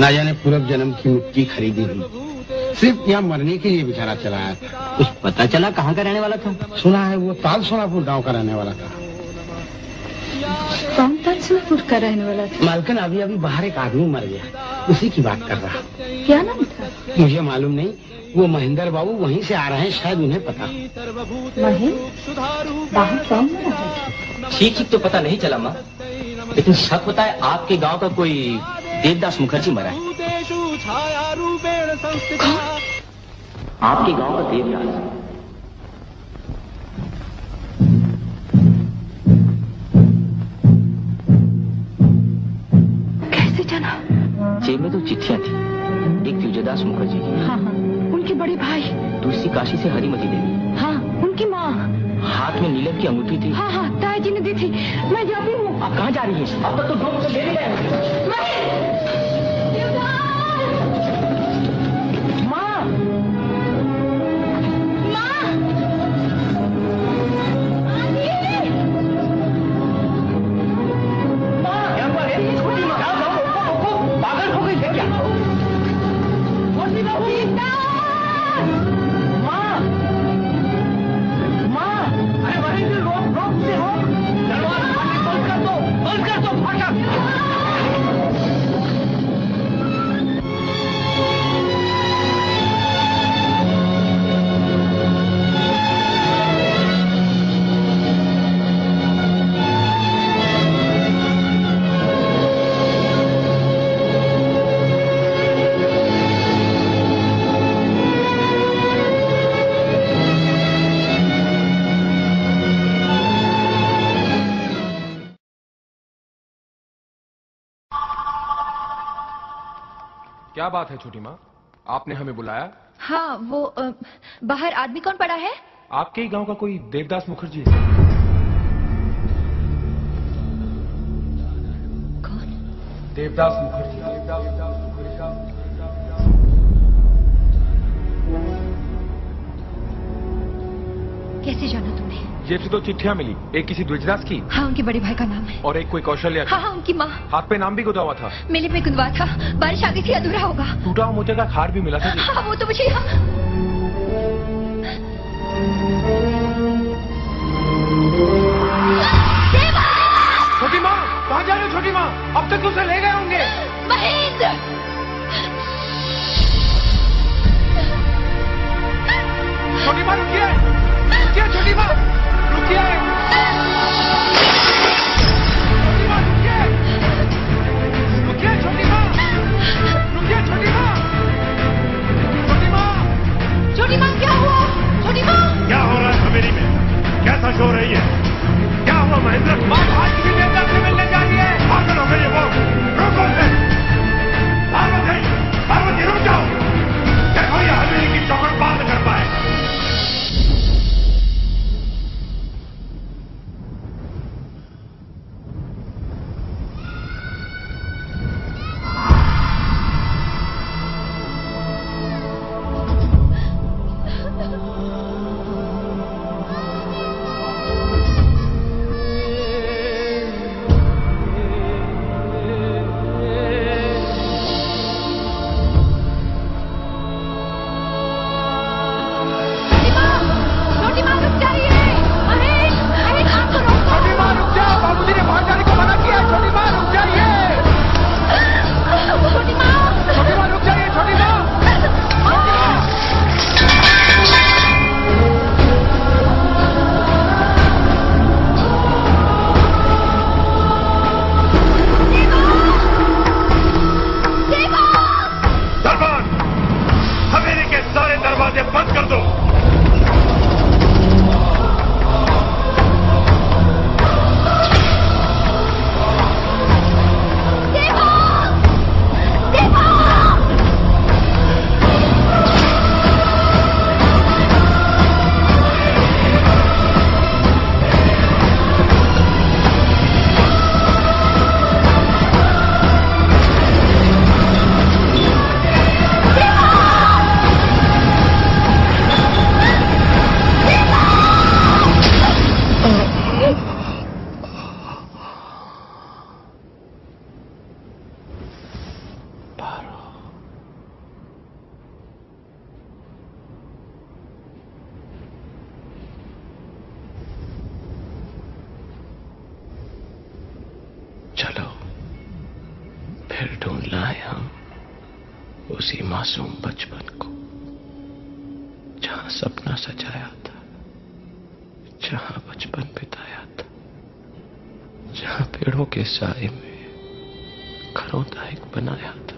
ना जाने पूर्व जन्म की मिट्टी खरीदी हुई। सिर्फ़ यहाँ मरने के लिए बेचारा चला आया था। कुछ पता चला कहाँ का रहने वाला था? सुना है वो ताल सोनापुर गाँव का रहने वाला था। कौन तालसुलपुर का रहने वाला था? मालकन अभी अभी बाहर एक आदमी मर गया। उसी की बात कर रहा। क्या नाम था? मुझे मालूम नहीं। वो महेंद्र बाबू वहीं से आ रहे हैं शायद उन्हें पता। महेश बाहर कौन ठीक ठीक तो पता नहीं चला माँ। लेकिन शक होता है आपके गाँव का कोई देवदास मुखर्जी मरा है आपके गाँव का देवदास। कैसे जाना? जेब में तो चिट्ठियाँ थी। एक तुलजदास मुखर्जी की। हाँ हाँ। उनके बड़े भाई। दूसरी काशी से हरी हरिमती देवी। हाथ में नीलम की अंगूठी थी। हाँ हाँ ताई जी ने दी थी। मैं जाती हूँ। आप कहाँ जा रही है? अब तक तो मुझसे ले गए क्या बात है छोटी माँ? आपने हमें बुलाया? हाँ वो आ, बाहर आदमी कौन पड़ा है? आपके ही गाँव का कोई देवदास मुखर्जी? है कौन? देवदास मुखर्जी। देवदास कैसे जाना तुमने? जेब से दो चिट्ठियाँ मिली। एक किसी द्विजदास की। हाँ उनके बड़े भाई का नाम है। और एक कोई कौशल्या हाँ हाँ उनकी माँ। हाथ पे नाम भी गुदा हुआ था। मेले में गुदवा था। बारिश आ गई थी अधूरा होगा। टूटा हुआ मोते का खार भी मिला था। हाँ वो तो मुझे छोटी माँ कहाँ जा रहे हो छोटी माँ? अब तक उसे ले गए होंगे। महेंद्र! छोटी माँ रुकिए। रुकिए छोटी माँ। रुकिए क्या हुआ? क्या हो रहा है हवेली में? कैसा शो रही है? क्या हुआ महेंद्र? लाए हम उसी मासूम बचपन को, जहाँ सपना सजाया था, जहाँ बचपन बिताया था, जहाँ पेड़ों के साए में घरों दायक बनाया था।